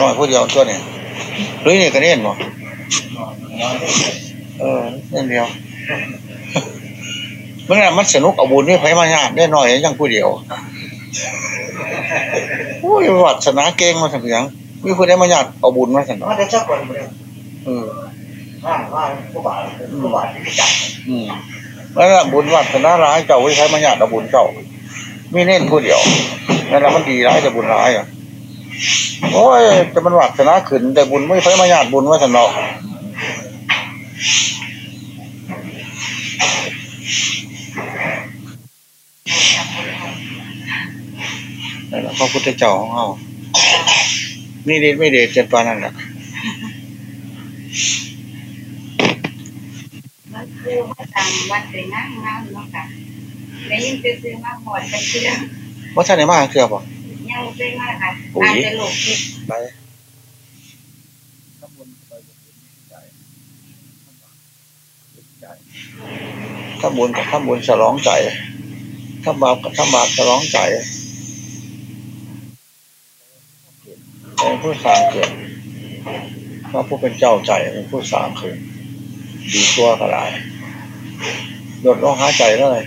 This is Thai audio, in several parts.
น้อยผู้เดียวตัวเนี่ยหรือนี่ก็เน่นบ่เออเน่นเดียวเมื่อนั้นมันสนุกเอาบุญนี่ไผมายากได้หน่อยยังผู้เดียวโอ้ยวัดสนาเก่งมาสักอย่างมีผู้ได้มาญาติเอาบุญมาสักหน่อมันยจะชอบคนเลยเออห้าห้าผู้บาทผู้บาทที่จับอืมนั่นแหละบุญวัดสนาร้ายเจ้าไว้ใช้มาญาติเอาบุญเจ้ามีเน่นผู้เดียวนั่นแหละมันดีร้ายแต่บุญร้ายอะ โอ้ยจะมันวัดสนาขึ้นแต่บุญไม่ใช้มาญาติบุญว่าสันเนาะนั่นแหละพระพุทธเจ้าของเรานี่เด็ดไม่เด็ดเจ็ดปานนั่นแหละมันคือมาต่างวัดเลยนะงามเนาะค่ะได้ยินซื้อๆมาหอดกันเชื่อว่าท่านไหนมาเชื่อป่ะ ยังไม่ได้มาค่ะอาจจะหลงผิดไปถ้าบุญกับถ้าบุญฉลองใจ ถ้าบาปกับถ้าบาปฉลองใจเป็นผู้สร้างเกิดพระผู้เป็นเจ้าใจเป็นผู้สร้างเกิดดีตัวก็หลายหยดลงหาใจเลย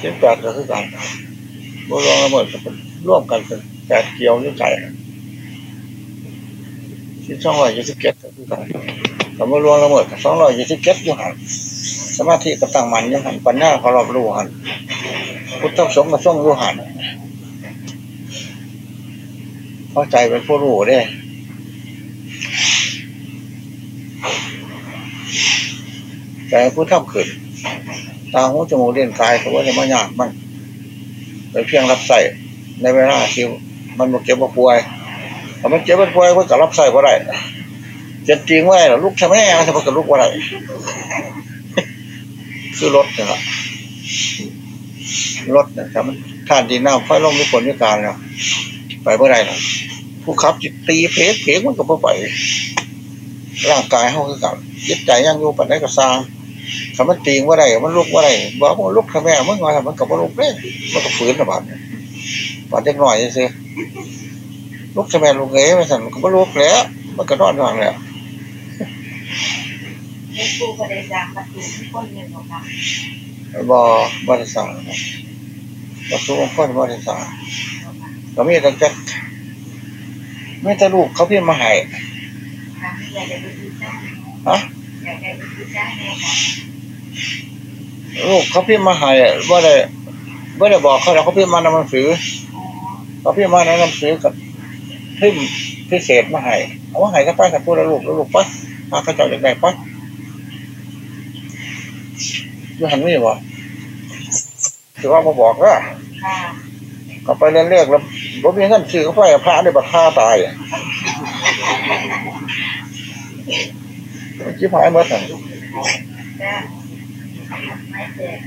เสียงแปดก็คือกันบ่รองละเมิดก็เป็นร่วมกันเป็นแปดเกี่ยวด้วยใจที่ช่องร้อยยี่สิบเจ็ดก็คือกันแต่เมื่อรวมละเมิดสองร้อยยี่สิบเจ็ดอยู่หันสมาธิก็ตั้งมันอยู่หันปัญญาเขารอบรู้หันพุทธสงฆ์ก็ส่งรู้หันเข้าใจเป็นผู้รู้เด้แต่ผู้ทำขึ้น ตาหูจมูกเลี้ยงกายเขาว่าจะมายากมันเป็นเพียงรับใส่ในเวลาที่มันมาเก็บมาป่วยถ้ามันเจ็บมันป่วยก็จะรับใส่ก็ได้เจ็บจริงไว้หรอลูกทำไมอะทำไมกับลูกว่าไรคือรถนะครับรถนะครับท่านดีน้ำไฟลมมีผลมีการแล้วไปเมื่อไรล่ะผู้ขับจิตตีเพลเพลมันก็บ่ไปร่างกายเขาคือกับจิตใจยังอยู่ปัจจัยก็สร้าง คำมันตีงว่าไรมันลุกว่าไรบอกมันลุกทำไมมันงอยมันกับมันลุกเลยมันก็ฝืนระบาดบาดเล็กหน่อยสิลุกทำไมลุกเอ๋มันสั่นมันก็มันลุกแล้ว มันก็นอนนอนแล้วในครูก็ได้จากประตูที่คนเงินของค่ะบอบริษัทบสุองค์พ่อบริษัทก็มีแต่จะไม่แต่ลูกเขาเพี้ยนมาให้ค่ะอยากจะไปดูจ้าฮะ ลูกเขาพี้ยนมาให้ว่าได้ว่าได้บอกเขาแล้วเขาพี้ยนมานหนังสือเขาพี่มาแนะนำซื้อกับพิมพ์พิเศษมาให้เอาว่าให้ก็ไปกับพูดลูกลูกปะมาเขาจ้าอย่างไรปะยูหันไม่บอกถือว่ามาบอกว่าค่ะก็ไปเรียนเรียกแล้วรถมีเงินซื้อก็ไปพระได้บัตรฆ่าตายอะ ชิบหายหมดอะจ้าไม่เสร็จ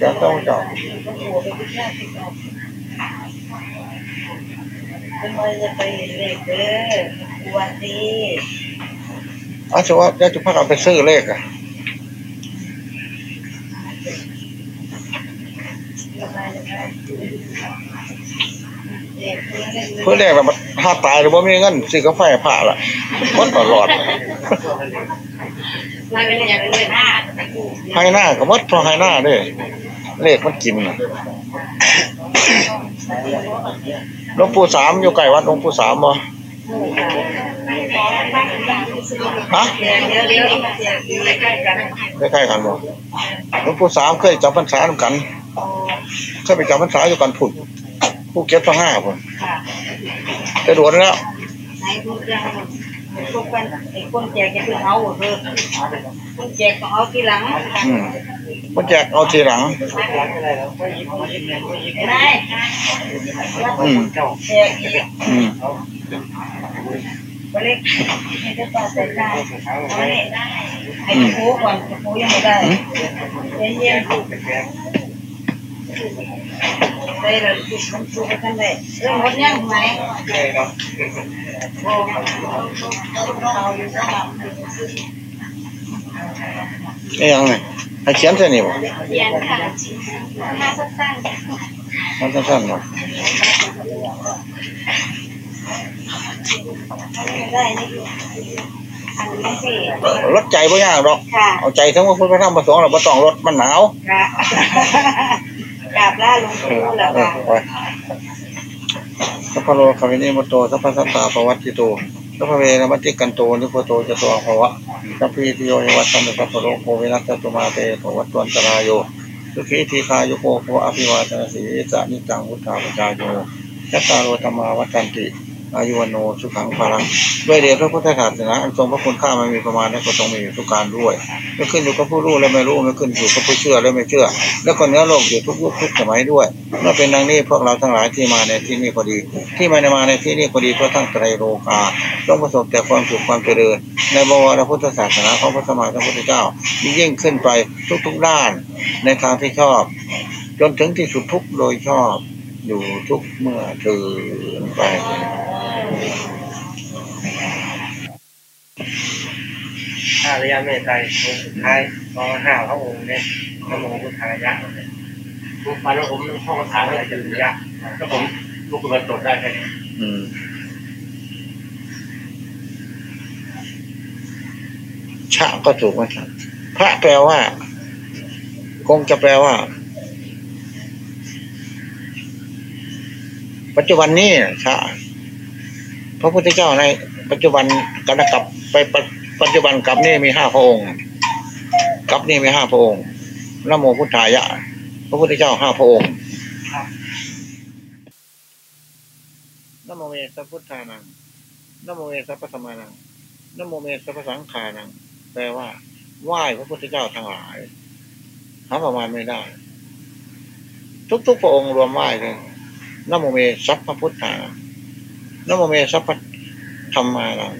จะต้องเจ้าก็กลัวไปดูจ้าสิออกเป็นวันจะไปเล็กเด้อกลัวสิอาชว่าจะพักเอาไปซื้อเลขอะเด็กเพื่อนเล่น เพื่อเลขแล้มันถ้าตายหรือว่ามีเงินซื้อกาแฟผ่าละมันตลอดไม่เป็นอย่ายหน้าให้หน้าก็มัดพราะให้หน้าด้วยเลขมันกินน่ะหลวงปู่สามอยู่ไกลวัดหลวงปู่สามบ่ฮะเดี๋ยวเดี๋ยวเดี๋ยวเดี๋ยวอยู่ใกล้ๆกันใกล้กันบ่หลวงปู่สามเคยจำพรรษาด้วยกันเคยไปจำพรรษาอยู่กันพุ่น ผู้เก็บทั้งห้าพุ่นค่ะจะโดนแล้วไหนคุณจะพวกกันไอ้คนแจกจะเป็นเอาเถอะคนแจกต้องเอาทีหลังอืมมันแจกเอาทีหลัง ได้อืมแจกอีกอืมไปเล็กให้ได้ต่อใส่ได้เอาไว้ได้ให้โค้ก่อนโค้ยังไม่ได้ใจเย็นได้แล้วมันสู้กันได้เรื่องหมดยังไหมโอ้เอาอยู่สนามนี่ยังไงให้เขียนใช่นี่บ่เรียนค่ะมาสั้นๆมันสั้นๆหน่อยได้นี่อันนี้สิรถใจบ่ยากหรอกค่ะเอาใจทั้งว่าพุทธพระธรรมประสงค์เราบ่ต้องรถมันหนาวค่ะ กราบล่าหลวงเอปู่แล้วค่ะไปสัพพะโรคะวินิมุตโตสัพพะสันตาปะวัชชิโตสัพพะเวระมะติกกันโตนิพพุโตจะ ตุวัง ภะวะสัพพีติโย วิวัชชันตุ สัพพะโรโควินัสสะตุมาเต ภะวัตวันตะราโยสุขีทีฆายุโก ภะวะ อะภิวาทะนะสีลิสสะ นิจจังวุฑฒาปะจายิโน จัตตาโรธัมมาวัฑฒันติ อายุ วัณโณ สุขัง พะลังด้วยเดชพระพุทธศาสนาอันทรงพระคุณค่ามิมีประมาณและก็ทรงมีอยู่ทุกกาลด้วยไม่ขึ้นอยู่กับผู้รู้และไม่รู้ไม่ขึ้นอยู่กับผู้เชื่อและไม่เชื่อ แล้วก็เนื้อโลกอยู่ทุกยุคทุกสมัยด้วยเมื่อเป็นดังนี้พวกเราทั้งหลายที่มาในที่นี้พอดี ที่มาในมาในที่นี้พอดีเพราะทั้งไตรโลกาต้องประสบแต่ความสุขความเจริญ ในบวรพุทธศาสนาของพระสมมาสัมพุทธเจ้ายิ่งขึ้นไปทุกๆด้านในทางที่ชอบ จนถึงที่สุดทุกโดยชอบ อยู่ทุกเมื่อถึงไปห้าระยะเมตไตรองค์สุดท้ายตอนห้าพระองค์เนี่ยนโมพุทธายะทุกวันแล้วผมห้องถามอะไรจะระยะก็ผมลูกคุณตรวจได้แค่นี้ชะก็ถูกไหมครับพระแปลว่า คงจะแปลว่า ปัจจุบันนี้ชะพระพุทธเจ้าในปัจจุบันกัปกัปไปปัจจุบันกัปนี่มีห้าพระองค์กัปนี่มีห้าพระองค์นโมพุทธายะ พระพุทธเจ้าห้าพระองค์นโมเมสัพพะพุทธานังนโมเมสัพพะธัมมานังนโมเมสัพพะสังฆานังแปลว่าไหว้พระพุทธเจ้าทั้งหลายหาประมาณไม่ได้ ทุกๆพระองค์รวมไหว้เลย นะโมเมสัพพะพุทธานังนะโมเมสัพพะธรรมานัง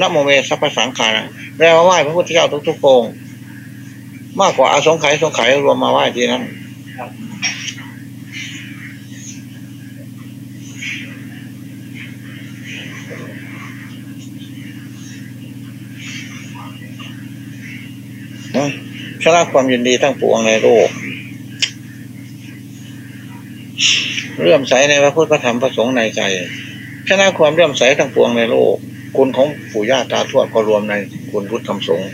นะโมเมสัพพะสังขานังแปลว่าไหว้พระพุทธเจ้าทุกๆพระองค์มากกว่าอาสงไขยสงไขยรวมมาไหว้ทีนั้นนะชนะความยินดีทั้งปวงในโลก เลื่อมใสในพระพุทธพระธรรมพระสงฆ์ในใจ ชนะความเลื่อมใสทั้งปวงในโลก คุณของปู่ย่าตาทวดก็รวมในคุณพุทธธรรมสงฆ์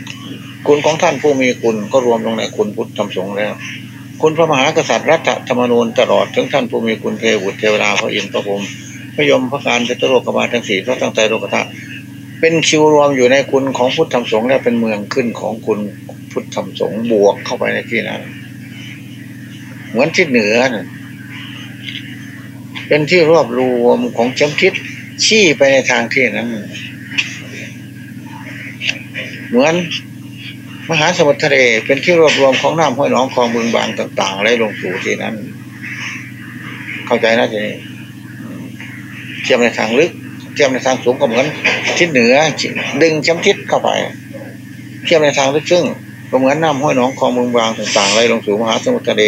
คุณของท่านผู้มีคุณก็รวมลงในคุณพุทธธรรมสงฆ์แล้ว คุณพระมหากษัตริย์รัฐธรรมนูญตลอดถึงท่านผู้มีคุณเทวุตเทวดาพระอินทร์พระพรหมพระยมพระการจตุโลกบาลทั้งสี่พระตั้งใจโลกธาตุเป็นคิวรวมอยู่ในคุณของพุทธธรรมสงฆ์และเป็นเมืองขึ้นของคุณพุทธธรรมสงฆ์บวกเข้าไปในที่นั้น เหมือนที่เหนือนะ เป็นที่รวบรวมของเข็มทิศชี้ไปในทางที่นั้น เหมือนมหาสมุทรทะเลเป็นที่รวบรวมของน้ำห้วยหนองคลองบึงบางต่างๆไหลลงสู่ที่นั้น เข้าใจนะทีนี้เทียมในทางลึกเทียมในทางสูงก็เหมือนทิศเหนือ ดึงเข็มทิศเข้าไป เทียบในทางลึกซึ้งก็เหมือนน้ำห้วยหนองคลองเมืองบางต่างๆไหลลงสู่มหาสมุทรทะเล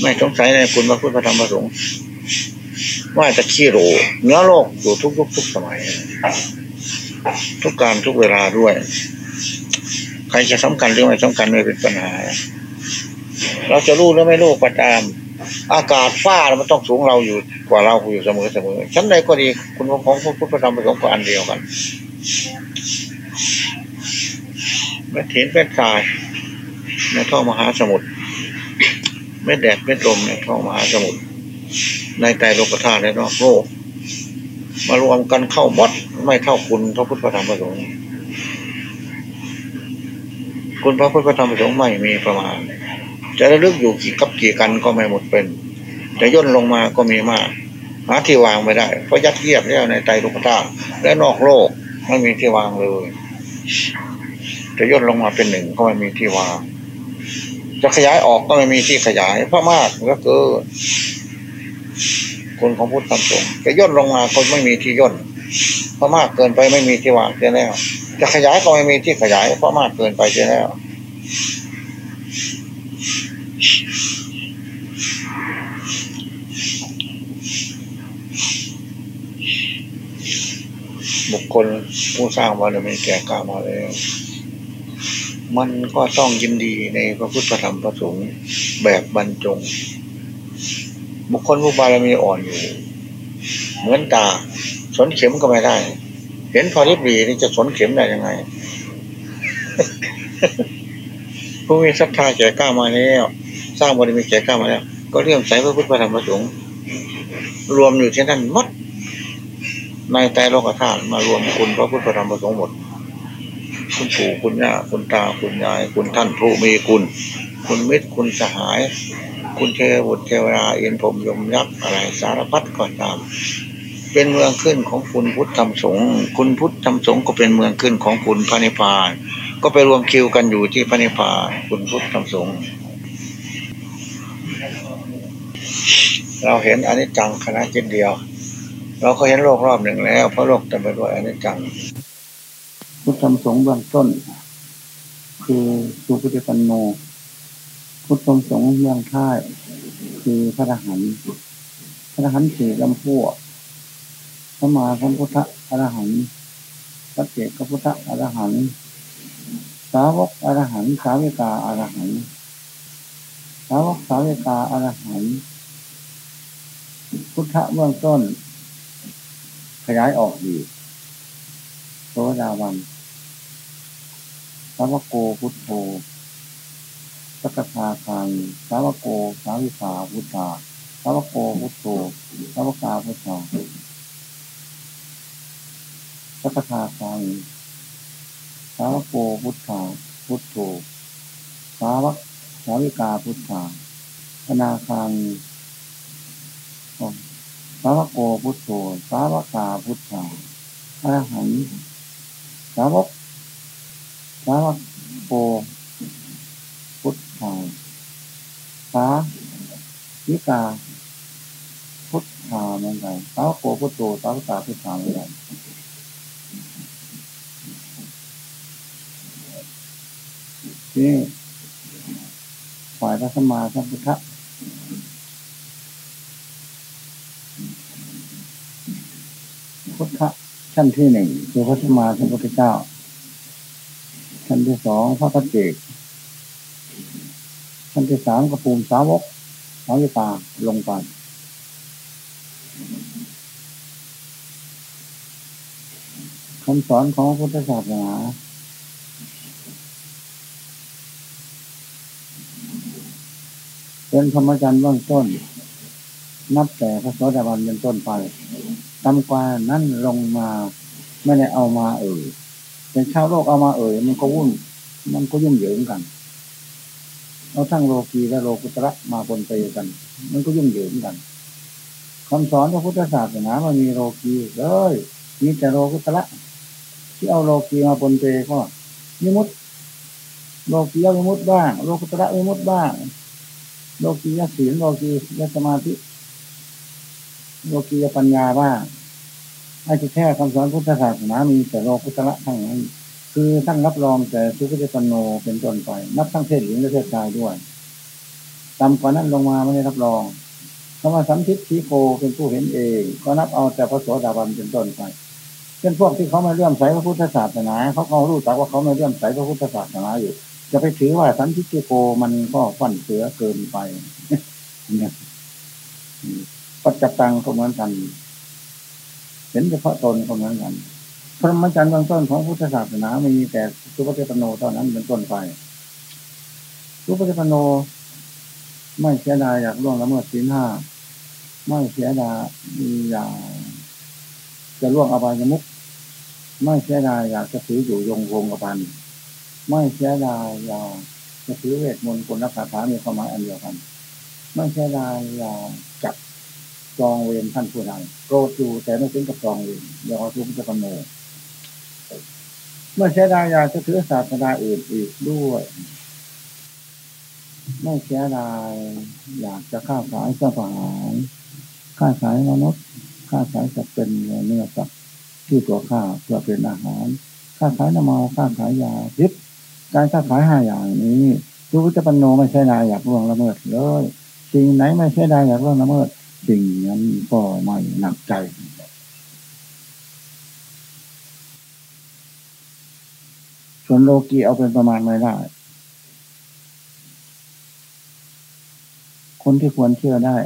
ไม่สงสัยในคุณพระพุทธธรรมพระสงฆ์ว่าจะขี้โรเนื้อโลกอยู่ทุกยุคทุกสมัย ทุกการทุกเวลาด้วย ใครจะสำคัญหรือไม่สำคัญไม่เป็นปัญหา เราจะรู้หรือไม่รู้ก็ตาม อากาศฟ้ามันต้องสูงเราอยู่กว่าเราอยู่เสมอเสมอชั้นใดก็ดีคุณของพระพุทธธรรมประสงค์ก็อันเดียวกันเม็ดหินเม็ดทรายในท้อมหาสมุทร เม็ดแดดเม็ดลมในท้องมหาสมุทรในใจโลกธาตุและนอกโลก มารวมกันเข้าหมดไม่เท่าคุณพระพุทธธรรมประสงค์คุณพระพุทธธรรมประสงค์ไม่มีประมาณ จะระลึกอยู่กี่กับกี่กันก็ไม่หมดเป็นจะย่นลงมาก็มีมาก หาที่วางไม่ได้ เพราะยัดเยียดแล้วในใจโลกธาตุและนอกโลกไม่มีที่วางเลย จะย่นลงมาเป็นหนึ่งก็ไม่มีที่วาง จะขยายออกก็ไม่มีที่ขยายเพราะมากก็เกินคุณของพุทธธรรมสงฆ์จะย่นลงมาก็ไม่มีที่ย่นเพราะมากเกินไปไม่มีที่วางเสียแล้ว จะขยายก็ไม่มีที่ขยายเพราะมากเกินไปเสียแล้วบุคคลผู้สร้างบารมีแก่กล้ามาแล้ว มันก็ต้องยินดีในพระพุทธธรรมประสงค์แบบบรรจง บุคคลผู้บารมีอ่อนอยู่ เหมือนตา สนเข็มก็ไม่ได้ เห็นพอริบหรีนี่จะสนเข็มได้ยังไง ผู้มีศรัทธาแก่กล้ามาแล้ว สร้างบารมีแก่กล้ามาแล้ว ก็เรื่องใส่พระพุทธธรรมประสงค์รวมอยู่ที่นั่นหมดในแต่โลกธาตุมารวมคุณพระพุทธธรรมประสงค์หมด คุณปู่คุณย่าคุณตาคุณยาย คุณท่านผู้มีคุณ คุณมิตรคุณสหาย คุณเทวบุตรเทวราเอ็นผมยมยักษ์อะไรสารพัดก็ตาม เป็นเมืองขึ้นของคุณพุทธธรรมสงฆ์คุณพุทธธรรมสงฆ์ก็เป็นเมืองขึ้นของคุณพระนิพพาน ก็ไปรวมคิวกันอยู่ที่พระนิพพานคุณพุทธธรรมสงฆ์เราเห็นอนิจจังคณะจิตเดียว เราก็เห็นโลกรอบหนึ่งแล้วเพราะโลกเต็มไปด้วยอนิจจัง พุทธธรรมสงฆ์เบื้องต้น คือสุปฏิปันโน พุทธธรรมสงฆ์เบื้องท้าย คือพระอรหันต์พระอรหันต์สี่ลำพวกพระมาสัมพุทธอรหันต์พระเจกพุทธอรหันต์สาวกอรหันต์สาวิกาอรหันต์สาวกสาวิกาอรหันต์พุทธเบื้องต้น ขยายออกอีโสดาบัน สาวโกพุทโธสักทาคางสาวโกสาวิกาพุทธาสาวโกพุทโธสาวกาพุทธาสักทาคางสาวโกพุทธาพุทโธสาวกสาวิกาพุทธาธนาคางสาวโกพุทโธสาวกาพุทธาอรหันสาวก สาวกโกพุทธาสาวิกา พุทธาเหมือนกันสาวโกพุทโธสาวกาพุทธาเหมือนกันนี่ฝ่ายพระสมมาสัมพุทธะพุทธะชั้นที่หนึ่งคือพระสมมาสัมพุทธเจ้า ชั้นที่สองพระพัจเจกชั้นที่สามกระปูมสาวกสาวิตาลงไปคำสอนของพุทธศาสนาเป็นธรรมจันทร์เบื้องต้น นับแต่พระโสดาบันเป็นต้นไปตำกว่านั้นลงมาไม่ได้เอามาเอ่ย เป็นชาวโลกเอามาเอ่ยมันก็วุ่น มันก็ยุ่งเหยิงกันเอาทั้งโลกีและโลกุตระมาปนเปกัน มันก็ยุ่งเหยิงกันคำสอนพระพุทธศาสนามันมีโลกีเลยมีแต่โลกุตระที่เอาโลกีมาปนเปก็มิมุตโลกียมิมุตบ้าง โลกุตระมิมุตบ้าง โลกียศีลโลกียสมาธิ โลกียปัญญาบ้าง ไอ้ที่แท้คำสอนพุทธศาสนามีแต่โลกุตระทั้งนั้น คือทั้งรับรองแต่สุขเจตโนเป็นต้นไป นับทั้งเพศหญิงและเพศชายด้วยต่ำกว่านั้นลงมาไม่ได้รับรองคำว่าสัมทิฏฐิโกเป็นผู้เห็นเอง ก็นับเอาแต่พระโสดาบันเป็นต้นไปเป็นพวกที่เขามาเลื่อมใสพระพุทธศาสนาเขาเขารู้จักว่าเขามาเลื่อมใสพระพุทธศาสนาอยู่ จะไปถือว่าสันทิฏฐิโกมันก็ฟันเสือเกินไปเนี่ยปัจจตังก็เหมือนกัน เห็นเฉพาะตนก็เหมือนกันพระมจรรย์เบื้องต้นของพุทธศาสนาไม่มีแต่สุปฏิปโนเท่านั้นเป็นต้นไปสุปฏิปโน ไม่เสียดายอยากล่วงละเมิดศีลห้าไม่เสียดายอยากจะล่วงอบายมุกไม่เสียดายอยากจะถืออยู่ยงวงกบันไม่เสียดายอยากจะถือเวทมนต์กลนักคาถามีความหมายอันเดียวกัน ไม่เสียดายอยากจับ จองเวรท่านผู้ใดโกรธอยู่แต่ไม่ถึงกับจองเวรเดี๋ยวเขาทุกข์จะกำเนิดเมื่อเสียดายอยากจะถือศาสนาอื่นอีกด้วยไม่เสียดายอยากจะค้าขายเสื้อผ้าค้าขายมนุษย์ค้าขายจะเป็นเนื้อสัตว์ที่ตัวข้าเพื่อเป็นอาหารค้าขายน้ำมันค้าขายยาพิษการค้าขายห้าอย่างนี้รู้วิจปันโนไม่ใช่นายอยากล่วงละเมิดเลย สิ่งไหนไม่ใช่นายอยากล่วงละเมิด สิ่งนั้นก็ไม่หนักใจ ส่วนโลกีเอาเป็นประมาณไม่ได้ คนที่ควรเชื่อได้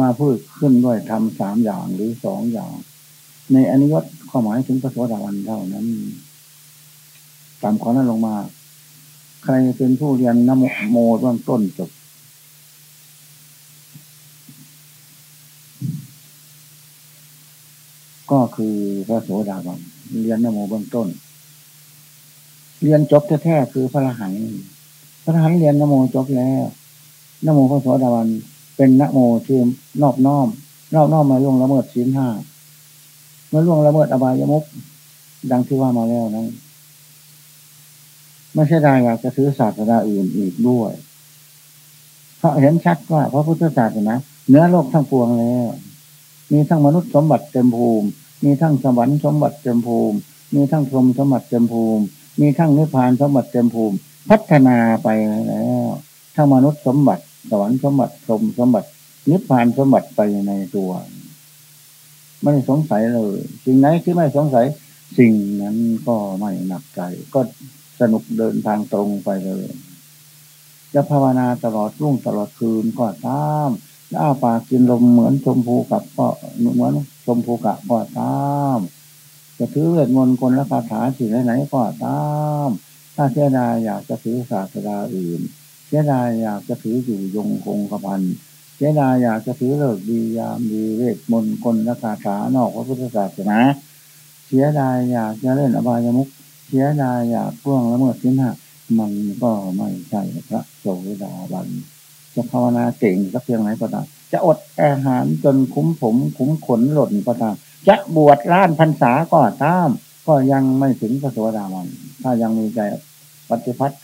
มาพูดขึ้นด้วยทำสามอย่างหรือสองอย่าง ในอนิยตข้อหมายถึงพระโสดาบันเท่านั้นตามข้อนั้นลงมา ใครเป็นผู้เรียนนโมโมเบื้องต้นจบ ก็คือพระโสดาบันเรียนนโมเบื้องต้น เรียนจบแท้ๆคือพระรหันต์พระรหันต์เรียนนโมจบแล้วนโมพระโสดาบันเป็นนโมที่นอบน้อมนอบน้อมมาล่วงละเมิดศีลห้ามาล่วงละเมิดอบายมุกดังที่ว่ามาแล้วนั้นไม่ใช่ได้อยากจะถือศาสนาอื่นอีกด้วยเพราะเห็นชัดว่าพระพุทธศาสนาเนื้อโลกทั้งปวงแล้ว มีทั้งมนุษย์สมบัติเต็มภูมิ มีทั้งสวรรค์สมบัติเต็มภูมิ มีทั้งพรหมสมบัติเต็มภูมิ มีทั้งนิพพานสมบัติเต็มภูมิ พัฒนาไปแล้วทั้งมนุษย์สมบัติ สวรรค์สมบัติพรหมสมบัติ นิพพานสมบัติไปในตัวไม่สงสัยเลยสิ่งไหนที่ไม่สงสัย สิ่งนั้นก็ไม่หนักใจ ก็สนุกเดินทางตรงไปเลยจะภาวนาตลอดรุ่งตลอดคืนก็ตาม อ้าปากกินลมเหมือนชมพูกับก็เหมือนชมพูกะก็ตามจะถือเวทมนต์คนละคาถาสิ่งไหนก็ตาม ถ้าเสียดายอยากจะถือศาสดาอื่น เสียดายอยากจะถืออยู่ยงคงกระพันเสียดายอยากจะถือเลิกดียามดีเวทมนต์คนละคาถานอกพระพุทธศาสนา เสียดายอยากจะเล่นอบายมุกเสียดายอยากพ่วงละเมิดสินห้ามันก็ไม่ใช่พระโสดาบัน จะภาวนาเก่งสักเพียงไหนก็ตามจะอดอาหารจนคุ้มผมคุ้มขนหล่นก็ตามจะบวชร้านพรรษาก็ตาม ก็ยังไม่ถึงพระโสดาบัน ถ้ายังมีใจปฏิพัติ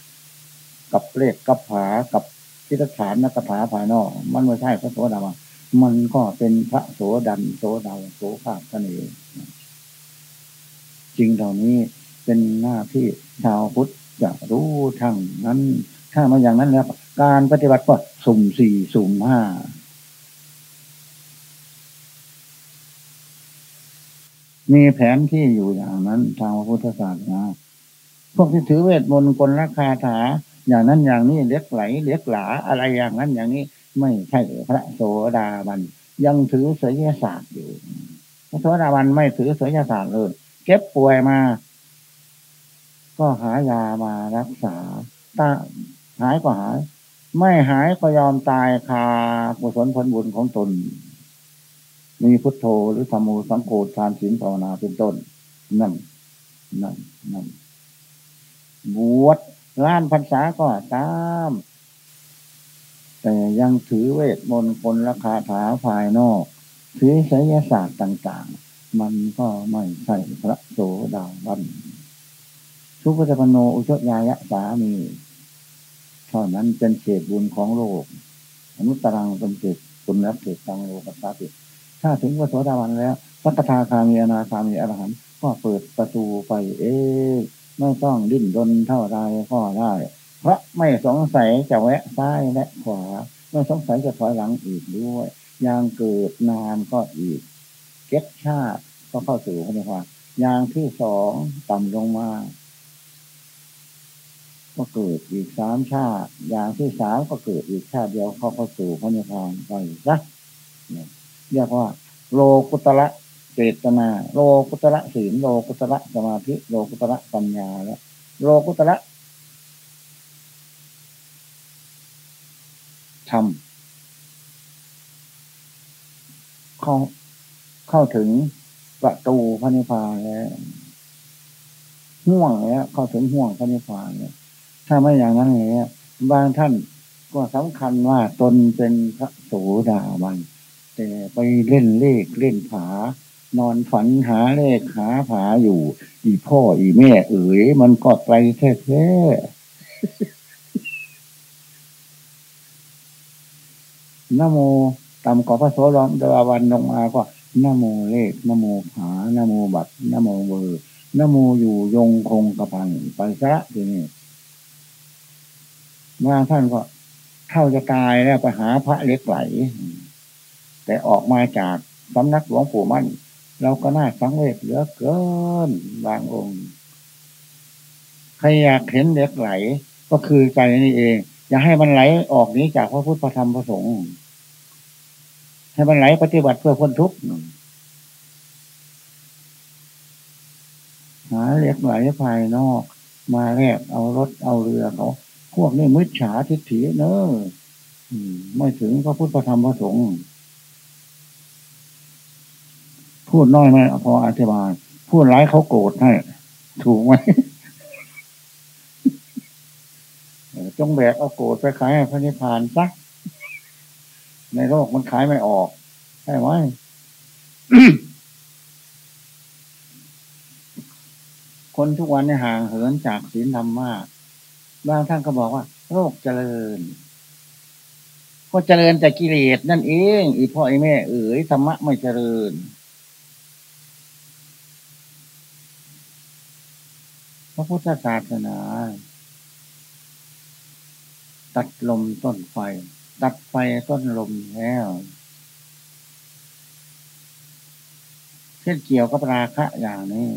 กับเลขกับผากับทิฏฐานนักถาภายนอกมันไม่ใช่พระโสดาบันมันก็เป็นพระโสดันโสดาโสข้าพนเองจริงเหล่านี้เป็นหน้าที่ชาวพุทธจะรู้ทั้งนั้น ถ้ามาอย่างนั้นแล้ว การปฏิบัติก็สุ่มสี่สุ่มห้ามีแผนที่อยู่อย่างนั้นทางพระพุทธศาสนาพวกที่ถือเวทมนต์กลราคาถา อย่างนั้นอย่างนี้เล็กไหลเล็กหลาอะไรอย่างนั้นอย่างนี้ไม่ใช่พระโสดาบัน ยังถือเสยศาสตร์อยู่ พระโสดาบันไม่ถือเสยศาสตร์เลยเก็บป่วยมา ก็หายามารักษาถ้าหายก็หาย ไม่หายก็ยอมตายคากุศลผลบุญของตน มีพุทโธหรือธรรมูสังโฆทานศีลภาวนาเป็นต้น นั่นนั่นนั่นบวชล้านพรรษาก็ตาม แต่ยังถือเวทมนต์คนราคาถาภายนอก ถือไสยศาสตร์ต่าง ๆ มันก็ไม่ใช่พระโสดาบันสุปฏิปโนอุชยายะสามี เท่านั้นเป็นเศษบุญของโลก อนุตรังเป็นเศษบุญและเศษตังโลกัสสาติถ้าถึงวัฏดาวันแล้วสักทาคามีอนาคามีอรหันต์ก็เปิดประตูไป เอ๊ไม่ต้องดิ้นรนเท่าไรก็ได้ เพราะไม่สงสัยจะแวะซ้ายและขวา ไม่สงสัยจะถอยหลังอีกด้วยยังเกิดนานก็อีก เก็ตชาติก็เข้าสู่พระนิพพานยางที่สองต่ำลงมา ก็เกิดอีกสามชาติ อย่างที่สามก็เกิดอีกชาติเดียวเขาก็สู่พระนิพพานไปซะเรียกว่า โลกุตระเจตนา โลกุตระศีลโลกุตระสมาธิโลกุตระปัญญาแล้วโลกุตระทำเข้าเข้าถึงประตูพระนิพพานแล้วห่วงแล้วเข้าถึงห่วงพระนิพพานแล้ว ถ้าไม่อย่างนั้นเลยบางท่านก็สำคัญว่าตนเป็นพระโสดาบัน แต่ไปเล่นเลขเล่นผา นอนฝันหาเลขหาผาอยู่ อีพ่ออีแม่ เอ๋ยมันก็ไกลแท้แท้นโมตามกอพระโสดาบันลงมาก็นโมเลขนโมผานโมบัตนโมเบอร์นโมอยู่ยงคงกระพันไปซะทีนี้ บางท่านก็เข้าจะตายแล้วไปหาพระเล็กไหล แต่ออกมาจากสำนักหลวงปู่มั่น เราก็น่าสังเวชเหลือเกินบางองค์ใครอยากเห็นเล็กไหล ก็คือใจนี่เอง อย่าให้มันไหลออกนี้จากพระพุทธพระธรรมพระสงฆ์ให้มันไหลปฏิบัติเพื่อพ้นทุกข์หาเล็กไหลภายนอก มาแลกเอารถเอาเรือเขา พวกนี้มุจฉาทิฏฐิเนอะไม่ถึงพระพุทธธรรมพระสงฆ์พูดน้อยไหมพออธิบาย พูดร้ายเขาโกรธให้ ถูกไหมจงแบกเอาโกรธไปขายพระนิพพานซัก ในโลกมันขายไม่ออกใช่ไหมคนทุกวันนี่ยห่างเหินจากศีลธรรมมาก บางท่านก็บอกว่า โรคเจริญ ก็เจริญแต่กิเลสนั่นเอง อีพ่อไอแม่ เอ๋ยธรรมะไม่เจริญ พระพุทธศาสนา ตัดลมต้นไฟ ตัดไฟต้นลมแล้วเช่นเกี่ยวกับราคะอย่างนี้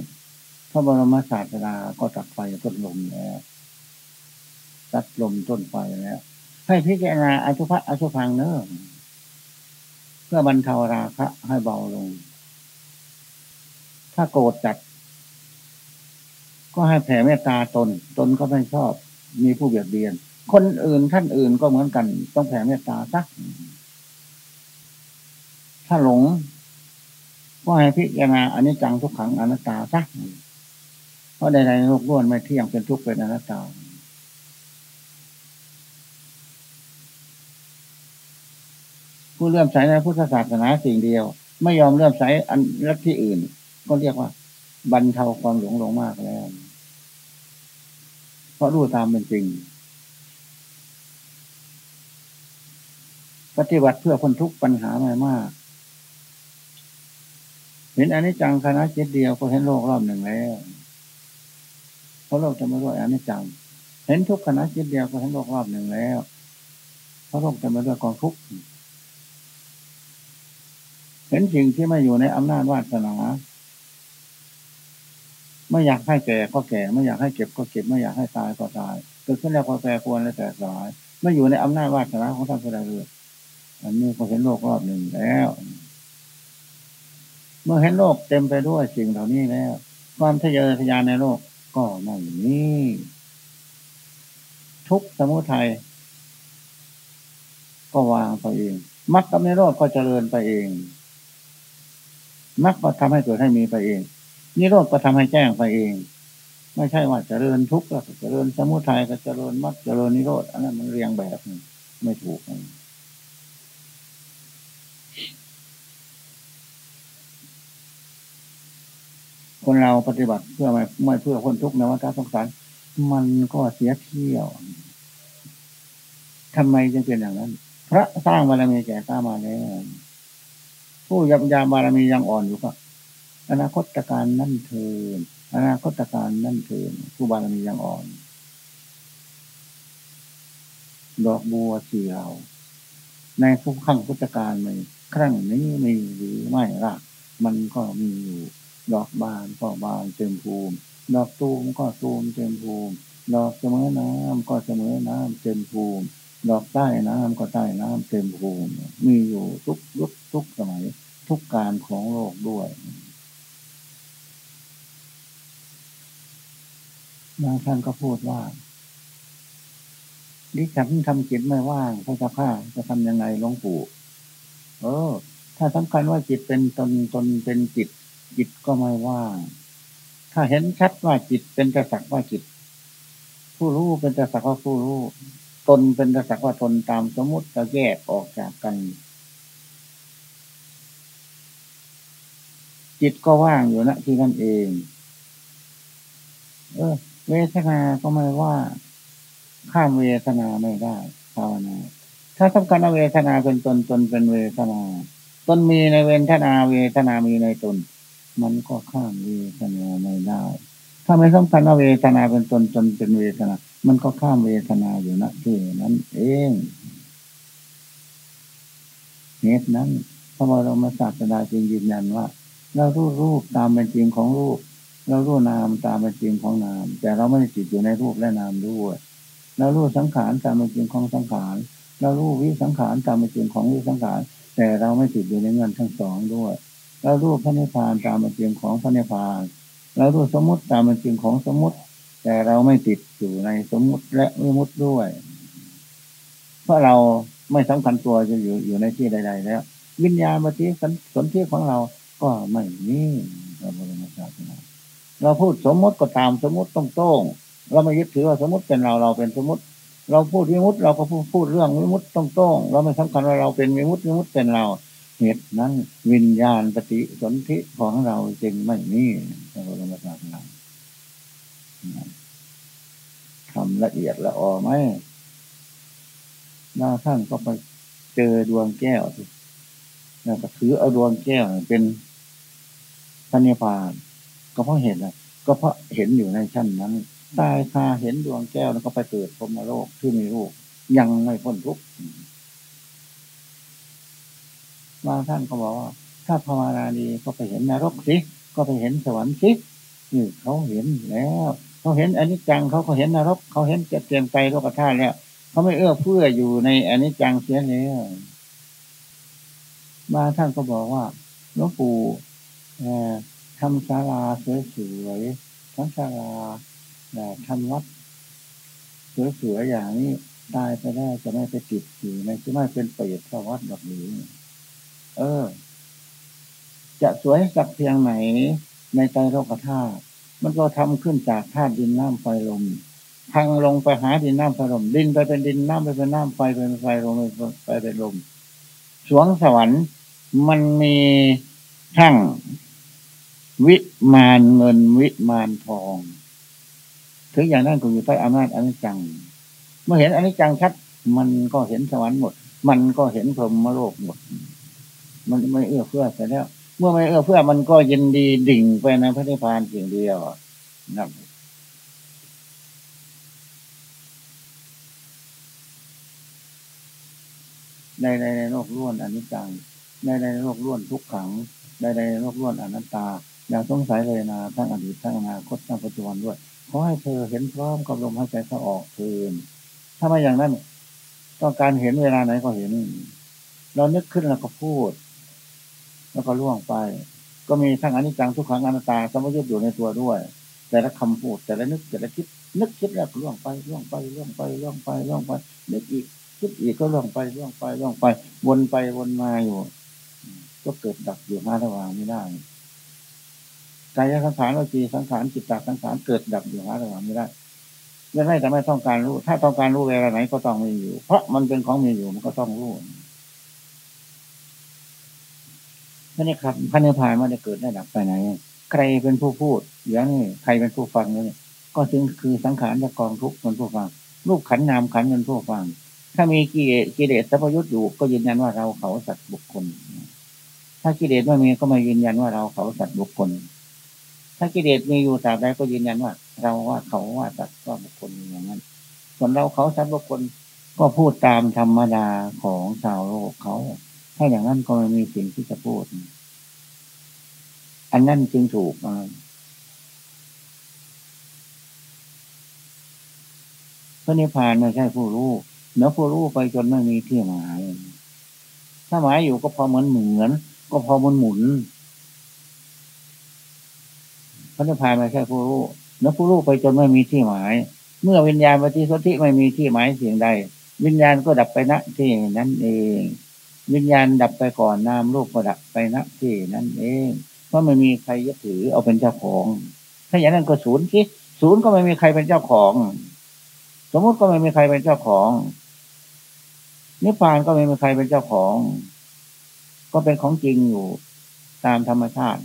พระบรมศาสดาก็ตัดไฟต้นลมแล้ว ตัดลมต้นไฟแล้ว ให้พิจารณาอสุภะอสุพังเนอเพื่อบรรเทาราคะ ให้เบาลง ถ้าโกรธจัด ก็ให้แผ่เมตตาตน ตนก็ไม่ชอบ มีผู้เบียดเบียน คนอื่นท่านอื่นก็เหมือนกัน ต้องแผ่เมตตาสัก ถ้าหลง ก็ให้พิจารณาอนิจจังทุกขังอนัตตาสักเพราะใดๆโลกล้วนไม่เที่ยงเป็นทุกข์เป็นอนัตตา ผู้เลื่อมใสในพุทธศาสนาสิ่งเดียว ไม่ยอมเลื่อมใสอันรักที่อื่น ก็เรียกว่า บรรเทาความหลงลงมากแล้ว เพราะรู้ตามเป็นจริง ปฏิบัติเพื่อคนทุกปัญหาไม่มากเห็นอันนี้จังคณะจิตเดียวก็เห็นโลกรอบหนึ่งแล้วเพราะโลกจะไม่ด้วยอนิจจัง เห็นทุกขณะจิตเดียวก็เห็นโลกรอบหนึ่งแล้วเพราะโลกจะไม่ด้วยกองทุกข์ เห็นสิ่งที่ไม่อยู่ในอำนาจวาสนา ไม่อยากให้แก่ก็แก่ ไม่อยากให้เก็บก็เก็บ ไม่อยากให้ตายก็ตายเกิดขึ้นแล้วก็แปรปรวนและแตกสลาย ไม่อยู่ในอำนาจวาสนาของท่านผู้ใดเลยอันนี้ก็เห็นโลกรอบหนึ่งแล้ว เมื่อเห็นโลกเต็มไปด้วยสิ่งเหล่านี้แล้ว ความทะเยอทะยานในโลกก็ไม่มีทุกสมุทัยก็วางไปเองมรรคกับนิโรธก็เจริญไปเอง มรรคก็ทำให้เกิดให้มีไปเองนิโรธก็ทำให้แจ้งไปเอง ไม่ใช่ว่าเจริญทุกข์ก็เจริญสมุทัยก็เจริญมรรคเจริญนิโรธอันนั้นมันเรียงแบบไม่ถูกคนเราปฏิบัติเพื่อไม่ไม่เพื่อคนทุกข์ในวัฏสงสารมันก็เสียเที่ยวทำไมจึงเป็นอย่างนั้น พระสร้างบารมีแก่ข้ามาแล้ว ผู้ยับยาบารมียังอ่อนอยู่ก็ อนาคตการนั่นเทินอนาคตการนั่นเทินผู้บารมียังอ่อน ดอกบัวเฉียวในผู้ขั้งพุทธการมีครั้งนี้มีหรือไม่ล่ะมันก็มีอยู่ ดอกบานก็บานเต็มภูมิ ดอกตูมก็ตูมเต็มภูมิ ดอกเสมอน้ำก็เสมอน้ำเต็มภูมิ ดอกใต้น้ำก็ใต้น้ำเต็มภูมิ มีอยู่ทุกยุคทุกสมัย ทุกการของโลกด้วยบางท่านก็พูดว่าดิฉันทำจิตไม่ว่างพระเจ้าข้าจะทำยังไงหลวงปู่ เออ ถ้าสำคัญว่าจิตเป็นตนตนเป็นจิต จิตก็ไม่ว่าง ถ้าเห็นชัดว่าจิตเป็นแต่สักว่าจิต ผู้รู้เป็นแต่สักว่าผู้รู้ ตนเป็นแต่สักว่าตนตามสมมติจะแยกออกจากกัน จิตก็ว่างอยู่ณที่นั่นเอง เออ เวทนาก็ไม่ว่า ข้ามเวทนาไม่ได้ภาวนา ถ้าสำคัญเวทนาเป็นตนตนเป็นเวทนา ตนมีในเวทนาเวทนามีในตน มันก็ข้ามเวทนาไม่ได้ ถ้าไม่สำคัญเวทนาเป็นตนจนเป็นเวทนา มันก็ข้ามเวทนาอยู่ณที่นั้นเองเหตุนั้นพระบรมศาสดาจึงยืนยันว่า เรารู้รูปตามเป็นจริงของรูป เรารู้นามตามเป็นจริงของนาม แต่เราไม่ได้ติดอยู่ในรูปและนามด้วยเรารู้สังขารตามเป็นจริงของสังขารเรารู้วิสังขารตามเป็นจริงของวิสังขารแต่เราไม่ติดอยู่ในเงินทั้งสองด้วย เรารู้พระนิพพานตามเป็นจริงของพระนิพพานเรารู้สมมติตามเป็นจริงของสมมติ แต่เราไม่ติดอยู่ในสมมติและวิมุติด้วย เพราะเราไม่สำคัญตัวจะอยู่อยู่ในที่ใด ๆ แล้ว วิญญาณปฏิสนธิของเรา ก็ไม่มีพระบรมศาสนาเราพูดสมมติก็ตามสมมติต้องโต้งเราไม่ยึดถือว่าสมมติเป็นเราเราเป็นสมมติ เราพูดวิมุตเราก็พูดพูดเรื่องวิมุตต้องโต้งเราไม่สำคัญว่าเราเป็นวิมุตวิมุตเป็นเราเหตุนั้นวิญญาณปฏิสนธิของเราจึงไม่มีพระบรมศาสนาทำละเอียดละออไหมหน้าท่านก็ไปเจอดวงแก้วแล้วก็ถือเอาดวงแก้วเป็น พระนิพพาน ก็เพราะเห็นนะก็เพราะเห็นอยู่ในชั้นนั้นตายคาเห็นดวงแก้วแล้วก็ไปเกิดพรมโลกที่มีรูปยังไม่พ้นทุกข์บางท่านก็บอกว่า ถ้าภาวนาดีก็ไปเห็นนรกสิก็ไปเห็นสวรรค์สินี่เขาเห็นแล้วเขาเห็นอนิจจังเขาก็เห็นนรก เขาเห็นเจริญไปโลกธาตุแล้วเขาไม่เอื้อเฟื้ออยู่ในอนิจจังเสียแล้วบางท่านก็บอกว่าหลวงปู่ ทำศาลาสวยๆทั้งศาลาทำวัดสวยๆอย่างนี้ตายไปได้จะไม่ไปติดอยู่ในจะไม่เป็นเปรตเข้าวัดแบบนี้เออ จะสวยสักเพียงไหนในใจโลกธาตุมันก็ทำขึ้นจากธาตุดินน้ำไฟลมพังลงไปหาดินน้ำไฟลม ดินไปเป็นดินน้ำไปเป็นน้ำไฟเป็นไฟลมไปเป็นลมสวงสวรรค์มันมีทั้ง วิมานเงินวิมานทอง ถึงอย่างนั้นก็อยู่ใต้อำนาจอนิจจัง เมื่อเห็นอนิจจังชัด มันก็เห็นสวรรค์หมด มันก็เห็นพรหมโลกหมด มันไม่เอื้อเฟื้อแต่แล้ว เมื่อไม่เอื้อเฟื้อมันก็ยินดีดิ่งไปในพระนิพพานเพียงเดียวนั่นในในในโลกล้วนอนิจจังในในโลกล้วนทุกขังในในโลกล้วนอนัตตา อย่าสงสัยเลยนะทั้งอดีตทั้งอนาคตทั้งปัจจุบันด้วยขอให้เธอเห็นพร้อมกับลมหายใจเข้าออกคืน ถ้าไม่อย่างนั้นต้องการเห็นเวลาไหนก็เห็น เรานึกขึ้นแล้วก็พูด แล้วก็ล่วงไป ก็มีทั้งอนิจจังทุกขังอนัตตาสมมติอยู่ในตัวด้วย แต่ละคำพูด แต่ละนึกแต่ละคิด นึกคิดแล้วก็ล่วงไปล่วงไปล่วงไปล่วงไปล่วงไป นึกอีกคิดอีกก็ล่วงไปล่วงไปล่วงไป วนไปวนมาอยู่ ก็เกิดดับอยู่ห้าระหว่างไม่ได้ กายสังขารวิจีสังขารจิตตสังขารเกิดดับอยู่หาระหว่างไม่ได้ไม่ไม่แต่ไม่ต้องการรู้ ถ้าต้องการรู้เวลาไหนก็ต้องมีอยู่ เพราะมันเป็นของมีอยู่มันก็ต้องรู้พระนิพพานพระนิพพานมันจะเกิดได้ดับไปไหน ใครเป็นผู้พูดอย่างนี้ใครเป็นผู้ฟังนี่ก็จึงคือสังขารจะกองทุกข์เป็นผู้ฟังรูปขันนามขันเป็นผู้ฟัง ถ้ามีกิเลสกิเลสสัพยุตอยู่ ก็ยืนยันว่าเราเขาสัตว์บุคคล ถ้ากิเลสไม่มีก็ไม่ยืนยันว่าเราเขาสัตว์บุคคล ถ้ากิเลสมีอยู่ตราบใดก็ยืนยันว่า เราว่าเขาว่าสัตว์ว่าบุคคลอย่างนั้น ส่วนเราเขาสัตว์บุคคลก็พูดตามธรรมดาของชาวโลกเขา ถ้าอย่างนั้นก็ไม่มีสิ่งที่จะพูด อันนั้นจึงถูกพระนิพพานไม่ใช่ผู้รู้เนื้อผู้รู้ไปจนไม่มีที่หมาย ถ้าหมายอยู่ก็พอเหมือนเหมือน ก็พอมันหมุน ระนิพพานไม่ใช่ผู้รู้แลวผู้รู้ไปจนไม่มีที่หมาย เมื่อวิญญาณปฏิสนธิไม่มีที่หมายเสิ่งใด วิญญาณก็ดับไปณที่นั้นเอง วิญญาณดับไปก่อนนามรูปก็ดับไปณที่นั้นเองเพราะไม่มีใครยึดถือเอาเป็นเจ้าของ ถ้าอย่างนั้นก็ศูนย์คิดศูนย์ก็ไม่มีใครเป็นเจ้าของ สมมติก็ไม่มีใครเป็นเจ้าของนิพพานก็ไม่มีใครเป็นเจ้าของ ก็เป็นของจริงอยู่ตามธรรมชาติ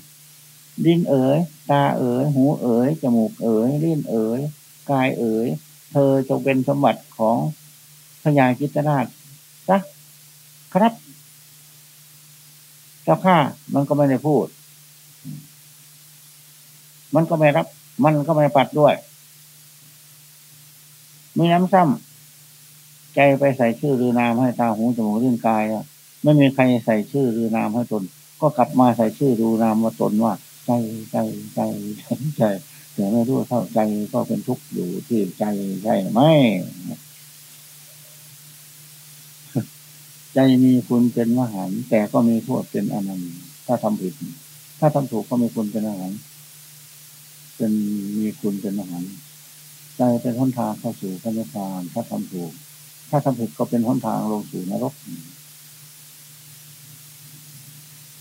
ดินเอ๋ย ตาเอ๋ยหูเอ๋ยจมูกเอ๋ยลิ้นเอ๋ยกายเอ๋ยเธอจงเป็นสมบัติของพญาจิตราชนะครับ เจ้าข้ามันก็ไม่ได้พูด มันก็ไม่รับ มันก็ไม่ปัดด้วย มีน้ำซ้ำใจไปใส่ชื่อหรือนามให้ตาหูจมูกลิ้นกายไม่มีใครใส่ชื่อหรือนามให้ตน ก็กลับมาใส่ชื่อดูนามมาตนว่า ใจใจใจใจใจแต่ไม่รู้เท่าใจก็เป็นทุกข์อยู่ที่ใจใช่ไหมใจมีคุณเป็นมหันแต่ก็มีโทษเป็นอนันต์ถ้าทำผิด ถ้าทำถูกก็มีคุณเป็นมหันเป็นมีคุณเป็นมหันใจเป็นหนทางเข้าสู่พระนิพพานถ้าทำถูก ถ้าทำผิดก็เป็นหนทางลงสู่นรก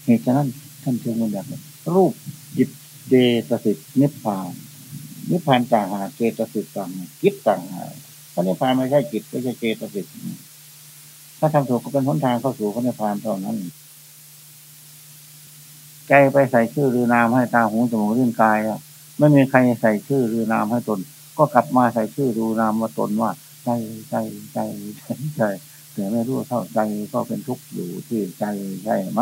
เหตุฉะนั้นท่านจึงมันแบบ รูปจิตเจตสิกนิพพาน นิพพานต่างหากเจตสิกต่างกิจต่างหากพระนิพพานไม่ใช่จิตไม่ใช่เจตสิกถ้าทำถูกก็เป็นหนทางเข้าสู่พระนิพพานเท่านั้นใจไปใส่ชื่อหรือนามให้ตาหูจมูกลิ้นกายแล้วไม่มีใครใส่ชื่อหรือนามให้ตน ก็กลับมาใส่ชื่อดูนามมาตนว่าใจใจใจใจใจแต่ไม่รู้เท่าใจก็เป็นทุกข์อยู่ที่ใจใช่ไหม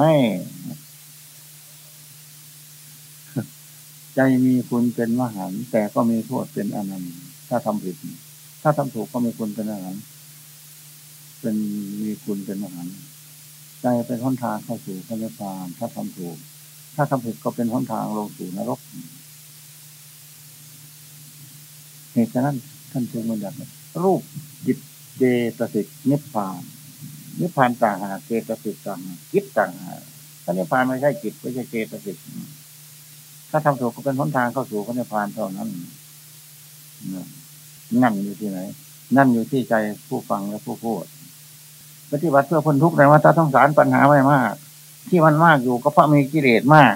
ใจมีคุณเป็นมหันแต่ก็มีโทษเป็นอนันต์ถ้าทำผิด ถ้าทำถูกก็มีคุณเป็นอนันต์เป็นมีคุณเป็นมหันใจเป็นหนทางเข้าสู่พระนิพพานถ้าทำถูก ถ้าทำผิดก็เป็นหนทางลงสู่นรกเหตุฉะนั้นท่านจึงมันอยากรูปจิตเจตสิกนิพพาน นิพพานต่างหากเจตสิกต่างจิตต่างหากพระนิพพานไม่ใช่จิตไม่ใช่เจตสิก ถ้าทำถูกก็เป็นหนทางเข้าสู่พระนิพพานเท่านั้นนั่นอยู่ที่ไหน นั่นอยู่ที่ใจผู้ฟังและผู้พูดปฏิบัติเพื่อพ้นทุกข์ในวัฏสงสารปัญหาไม่มาก ที่มันมากอยู่ก็เพราะมีกิเลสมาก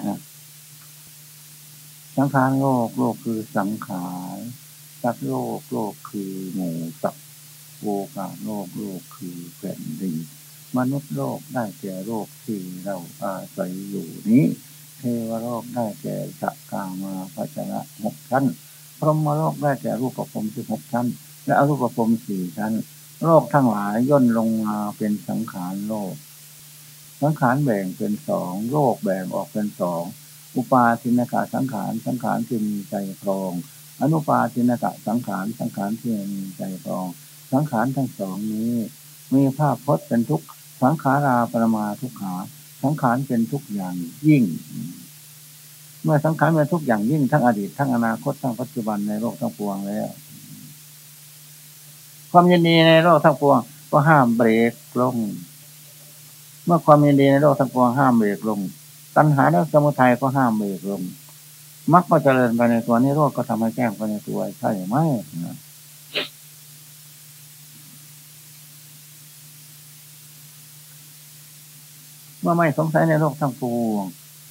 สังขารโลกโลกคือสังขารสัตว์โลกโลกคือหมูสัตว์โวกาโลกโลกคือแผ่นดินมนุษย์โลกได้แก่โลกที่เราอาศัยอยู่นี้ เทวโลกได้แก่สักกามาพัชระหกชั้น พรหมโลกได้แก่รูปภพสิบหกชั้น และอรูปภพสี่ชั้น โลกทั้งหลายย่นลงมาเป็นสังขารโลก สังขารแบ่งเป็นสองโลกแบ่งออกเป็นสองอุปาทินกะสังขารสังขารที่มีใจครอง อนุปาทินกะสังขารสังขารที่มีใจครอง สังขารทั้งสองนี้ มีภาพพจน์เป็นทุกสังขาราปรมาทุกขา สังขารเป็นทุกอย่างยิ่ง เมื่อสังขารเป็นทุกอย่างยิ่งทั้งอดีต ทั้งอนาคตทั้งปัจจุบันในโลกทั้งปวงแล้ว ความยินดีในโลกทั้งปวง ก็ห้ามเบรกลง เมื่อความยินดีในโลกทั้งปวงห้ามเบรกลง ตัณหาและสมุทัยก็ห้ามเบรกลงมรรคก็เจริญไปในตัวนี้โลกก็ทำให้แจ้งไปในตัวใช่ไหมเมื่อไม่สงสัยในโลกทั้งปวง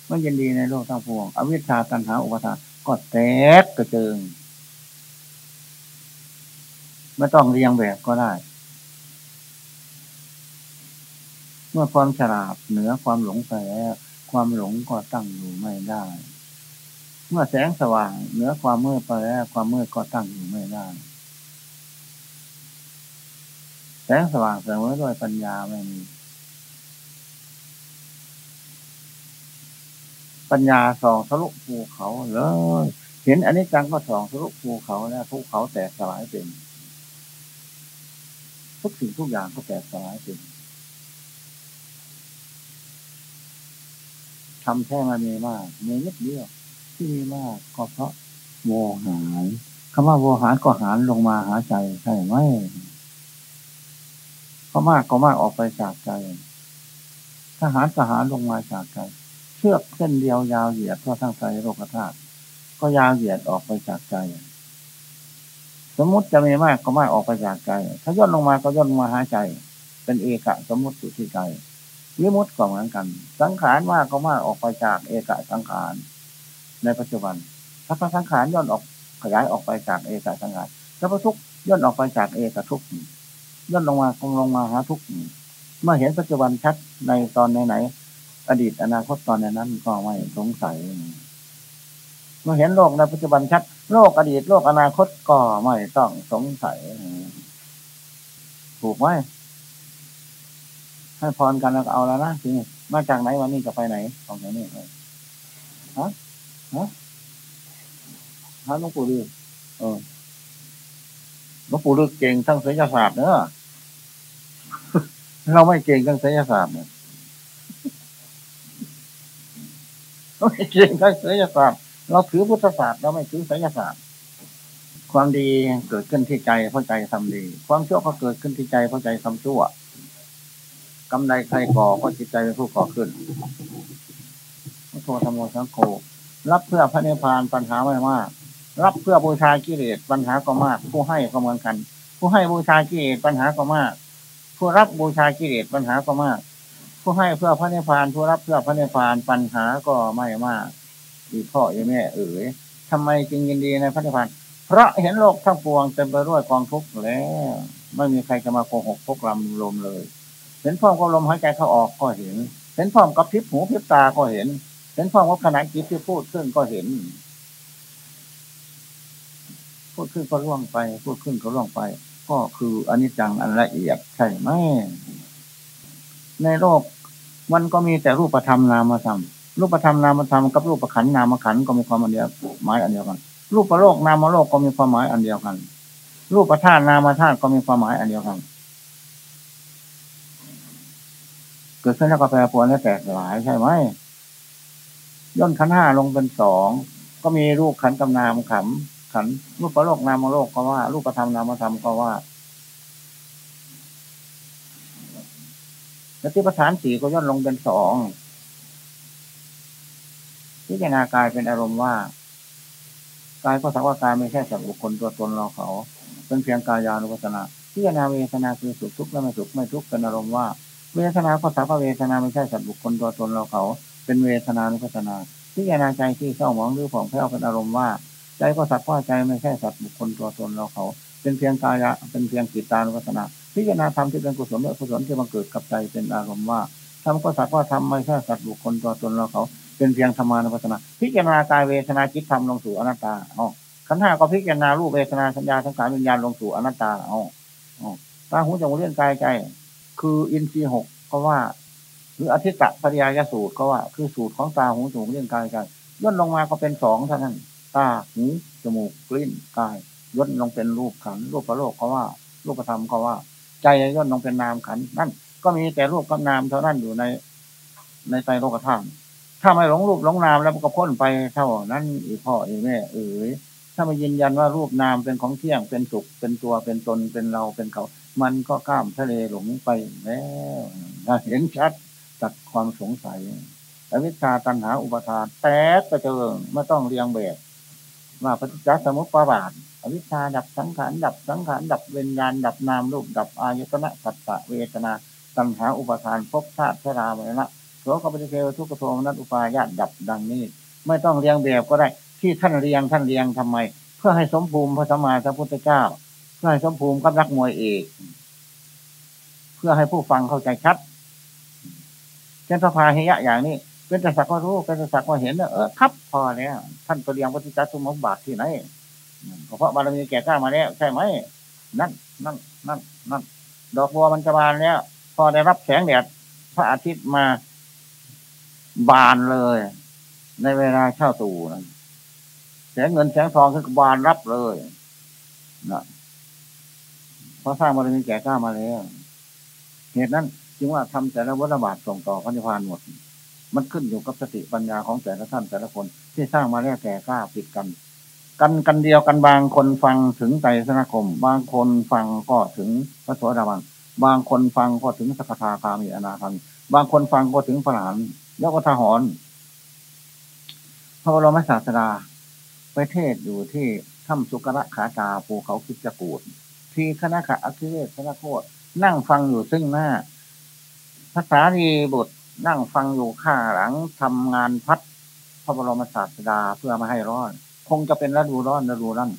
เมื่อยินดีในโลกทั้งปวง อวิชชาตัณหาอุปทานก็แตกกระเจิงไม่ต้องเรียงแบบก็ได้ เมื่อความฉลาดเหนือความหลงไปแล้วความหลงก็ตั้งอยู่ไม่ได้ เมื่อแสงสว่างเหนือความมืดไปแล้วความมืดก็ตั้งอยู่ไม่ได้ แสงสว่างเสมอด้วยปัญญาไม่มี ปัญญาส่องทะลุภูเขาเลยเห็นอันนี้จังก็ส่องทะลุภูเขาแล้วภูเขาแตกสลายเป็น ทุกสิ่งทุกอย่างก็แตกสลายไปทำแค่มามีมากมีนิดเดียวที่มีมากก็เพราะโวหารคำว่าโวหารก็หารลงมาหาใจใช่ไหมเพราะมากก็มากออกไปจากใจทหารทหารลงมาจากใจ ชือกเส้นเดียวยาวเหยียดทั่วทั้งใจโลกธาตุก็ยาวเหยียดออกไปจากใจ สมมติจะมีมากก็มากออกไปจากใจ ถ้าย่นลงมาก็ย่นมาหาใจ เป็นเอกะสมมติสุที่ใจวิมุตก็เหมือนกัน สังขารมากก็มากออกไปจากเอกะสังขาร ในปัจจุบันถ้าพระสังขารย่นออกขยายออกไปจากเอกะสังขารถ้าพระทุกย่นออกไปจากเอกะทุกย่นลงมาคงลงมาหาทุกเมื่อเห็นปัจจุบันชัดในตอนไหนๆ อดีตอนาคตตอนนั้นก็ไม่สงสัยเมื่อเห็นโลกในปัจจุบันชัด โลกอดีตโลกอนาคตก็ไม่ต้องสงสัย ถูกไหมให้พรกันแล้วเอาแล้วนะทีนี้มาจากไหนวันนี้จะไปไหนของไหนนี่เลยฮะฮะฮะหลวงปู่ดื้อเออหลวงปู่ดื้อเก่งทั้งศิลศาสตร์เนอะเราไม่เก่งทั้งศิลศาสตร์เนี่ย ไม่จริงทั้งศิลศาสตร์เราถือพุทธศาสตร์เราไม่ถือศิลศาสตร์ความดีเกิดขึ้นที่ใจเพราะใจทำดี ความชั่วก็เกิดขึ้นที่ใจเพราะใจทำชั่วกำไรใครก่อก็จิตใจเป็นผู้ก่อขึ้นพระโทธรรมโมสังโฆรับเพื่อพระนิพพานปัญหาไม่มากรับเพื่อบูชากิเลสปัญหาก็มาก ผู้ให้ก็เหมือนกัน ผู้ให้บูชากิเลสปัญหาก็มาก ผู้รับบูชากิเลสปัญหาก็มาก ผู้ให้เพื่อพระนิพพานผู้รับเพื่อพระนิพพานปัญหาก็ไม่มากอีพ่ออีแม่ เอ๋ยทำไมจึงยินดีในพระนิพพานเพราะเห็นโลกทั้งปวงเต็มไปด้วยกองทุกข์แล้วไม่มีใครจะมาโกหกพวกลำลมเลย เห็นพร้อมกับลมหายใจเข้าออกก็เห็น เห็นพร้อมกับพิบหูพิบตาก็เห็น เห็นพร้อมกับขณะจิตที่พูดขึ้นก็เห็น พูดขึ้นก็ล่วงไป พูดขึ้นก็ล่วงไป ก็คืออนิจจังอันละเอียดใช่ไหมในโลก มันก็มีแต่รูปธรรมนามธรรมรูปธรรมนามธรรมกับรูปขันนามขันก็มีความอันเดียวหมายอันเดียวกัน รูปโลกนามโลกก็มีความหมายอันเดียวกัน รูปธาตุนามธาตุก็มีความหมายอันเดียวกัน เกิดขึ้นแล้วก็แปรปรวนและแตกหลายใช่ไหมย่นขันห้าลงเป็นสองก็มีรูปขันกับนามขำขันรูปโลกนามโลกก็ว่า รูปธรรมนามธรรมก็ว่า สติปัฏฐานสี่ก็ย่นลงเป็นสองพิจารณากายเป็นอารมณ์ว่ากายก็สักว่ากายไม่ใช่สัตว์บุคคลตัวตนเราเขา เป็นเพียงกายานุปัสสนาพิจารณาเวทนาคือสุขทุกข์และไม่สุขไม่ทุกข์เป็นอารมณ์ว่าเวทนาก็สักว่าเวทนาไม่ใช่สัตว์บุคคลตัวตนเราเขา เป็นเวทนานุปัสสนาพิจารณาใจที่เศร้าหมองหรือผ่องแผ้วเป็นอารมณ์ว่าใจก็สักว่าใจไม่ใช่สัตว์บุคคลตัวตนเราเขา เป็นเพียงกายะเป็นเพียงกิตตานุปัสสนา พิจารณาธรรมที่เป็นกุศลและกุศลที่บังเกิดกับใจเป็นอารมณ์ว่าทำก็สักว่าทำไม่ใช่สัตว์บุคคลตัวตนเราเขา เป็นเพียงธรรมานุปัสสนาพิจารณากายเวทนาจิตธรรมลงสู่อนัตตาอ๋อขันธ์ห้าก็พิจารณารูปเวทนาสัญญาสังขารวิญญาณลงสู่อนัตตาอ๋อตาหูจมูกเลี้ยงกายใจ คืออินทรีย์หกก็ว่า หรืออธิตะปริยายสูตรก็ว่า คือสูตรของตาหูจมูกเลี้ยงกายใจย่นลงมาก็เป็นสองเท่านั้นตาหูจมูกกลิ้นกายย่นลงเป็นรูปขันรูปประโลกก็ว่า รูปธรรมก็ว่า ใจย่นลงเป็นนามขันนั่นก็มีแต่รูปกับนามเท่านั้นอยู่ใน ในใจโลกธาตุถ้าไม่หลงรูปหลงนามแล้วก็พ้นไปเท่านั้นอีพ่ออีแม่เอ๋ยถ้ามายืนยันว่ารูปนามเป็นของเที่ยงเป็นสุขเป็นตัวเป็นตนเป็นเราเป็นเขา มันก็ข้ามทะเลหลงไปแล้วเห็นชัดตัดความสงสัยอวิชชาตัณหาอุปทานแตกกระเจิงไม่ต้องเรียงแบบ ว่าปฏิจจสมุปบาทอวิชชาดับสังขารดับสังขารดับเวญญาณดับนามรูปดับอายตนะสัตตะเวทนาตัณหาอุปทานภพชาติชรามรณะโสกปฏิเทวทุกขโทมนัสอุปายาตดับดังนี้ ไม่ต้องเรียงแบบก็ได้ที่ท่านเรียงท่านเรียงทำไม เพื่อให้สมภูมิพระสัมมาสัมพุทธเจ้า เพื่อให้สมภูมิกับนักมวยเอกเพื่อให้ผู้ฟังเข้าใจชัดเช่นพระพาหิยะอย่างนี้ เป็นแต่สักว่ารู้เป็นแต่สักว่าเห็นเออครับพอแล้วท่านตัวเรียงปฏิจจสมุปบาทที่ไหนเพราะบารมีแก่กล้ามาแล้วใช่ไหมนั่นนั่นนั่นนั่นดอกบัวมันจะบานแล้ว พอได้รับแสงแดดพระอาทิตย์มาบานเลย ในเวลาเช่าตู่นะแสงเงินแสงทองคือบานรับเลยนะเพราะสร้างบารมีแก่กล้ามาแล้วเหตุนั้น จึงว่าทำแต่ละวัฏบาทส่งต่อพระนิพพานหมด มันขึ้นอยู่กับสติปัญญาของแต่ละท่านแต่ละคน ที่สร้างมาแล้วแก่กล้าผิดกัน กันกันเดียวกันบางคนฟังถึงไตรสนาคม บางคนฟังก็ถึงพระโสดาบันบางคนฟังก็ถึงสกทาคามีอนาคามีบางคนฟังก็ถึงพระหลานแล้วก็ทหรพระบรมศาสดาไปเทศอยู่ที่ถ้ำสุกระขาตาภูเขาคิจกูดที่คณะขะอคิเวศคณะโคตนั่งฟังอยู่ซึ่งหน้าภาษาดีบุตร นั่งฟังอยู่ข้างหลังทำงานพัดพระบรมศาสดาเพื่อมาให้ร้อน คงจะเป็นฤดูร้อนฤดูร้อน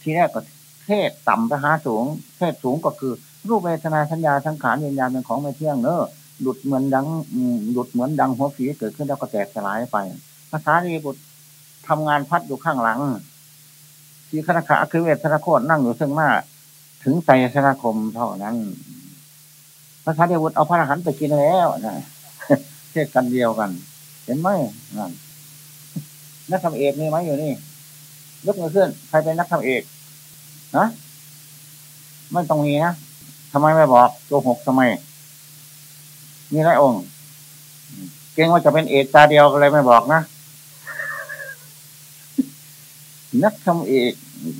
ทีแรกก็เทศต่ำไปหาสูง เทศสูงก็คือ รูปเวทนาสัญญาสังขารวิญญาณเป็นของไม่เที่ยงเนอะหลุดเหมือนดังหลุดเหมือนดังหัวฝีเกิดขึ้นแล้วก็แตกสลายไปภาษาดีบุตรทำงานพัดอยู่ข้างหลังที่คณะขาคือเวทนาโคตนั่งอยู่ซึ่งหน้า ถึงใจสนาคมเท่านั้น ภาษาดีบุตรเอาพระอรหันต์ไปกินแล้วนะเทศกันเดียวกัน เห็นไหมนั่นนักทำเอกมีไหมอยู่นี่ยกมือขึ้นใครเป็นนักทำเอกนะไม่ต้องมีนะทำไมไม่บอกโกหกทำไม มีหลายองค์ เก่งว่าจะเป็นเอกตาเดียวก็เลยไม่บอกนะนักทำเอก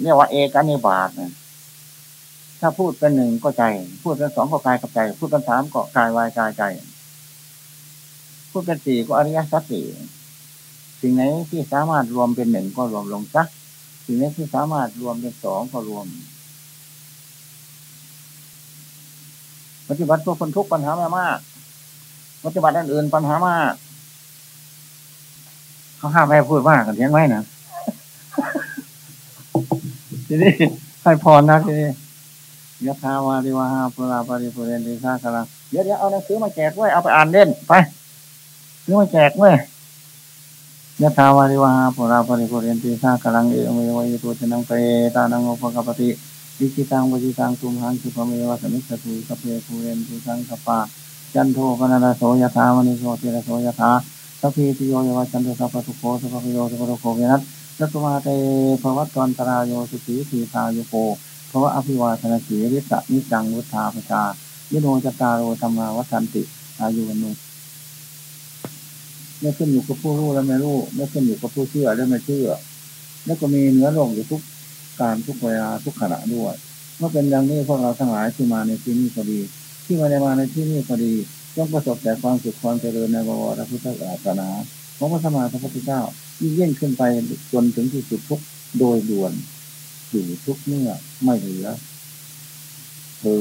เรียกว่าเอกานิบาตนะ ถ้าพูดเป็นหนึ่งก็ใจ พูดเป็นสองก็กายกับใจ พูดเป็นสามก็กายวายกายใจ พูดเป็นสี่ก็อริยสัจสี่สิ่งไหนที่สามารถรวมเป็นหนึ่งก็รวมลงซักสิ่งไหนที่สามารถรวมเป็นสองก็รวมปฏิบัติเพื่อคนทุกปัญหาม่มากปฏิบัติอันอื่นปัญหามากเขาห้ามไม่ให้พูดมากกันเทียงไว้นะทีนี้ให้พรนะทีนี้ ยะถาวาริวะหาปูรา ปะริปูเรนติสาคะรังเดี๋ยวเดี๋ยวเอาหนังสือมาแจกไว้เอาไปอ่านเล่นไปซื้อมาแจกไว้ยะถาวาริวะหาปูรา ปะริปูเรนติสาคะรังเอวะเมวะ อิโต ทินนังเปตานัง อุปะกัปปะติ อิจฉิตัง ปัตถิตังตุมหัง ขิปปะเมวะ สะมิชฌะตุ สัพเพ ปูเรนตุสังกัปปาจันโทปัณณะระโสยะถา มะณิโชติระโสยะถาสัพพีติโย วิวัชชันตุ สัพพะโรโค วินัสสัตมาเตภวัตตันตรายโยสุขีทีตาโยโก ราะว่าอภิวาทนาสีริสะนิจังวุฒาปชายิโนจตารโรธรรมาวัฏันติ อายุวันุไม่ขึ้นอยู่กับผู้รู้และไม่รู้ไม่ขึ้นอยู่กับผู้เชื่อและไม่เชื่อ แล้วก็มีเนื้อลงอยู่ทุกการทุกเวลาทุกขณะด้วยเมื่อเป็นดังนี้พวกเราทั้งหลายที่มาในที่นี้ก็ดี ที่มาในมาในที่นี้ก็ดีย่อมประสบแต่ความสุขความเจริญในบวรพุทธศาสนาของพระสมมาพระพุทธเจ้ายิ่งยิ่งขึ้นไปจนถึงที่สุดทุกโดยด่วน อยู่ทุกเมื่อไม่เหลือเพิ่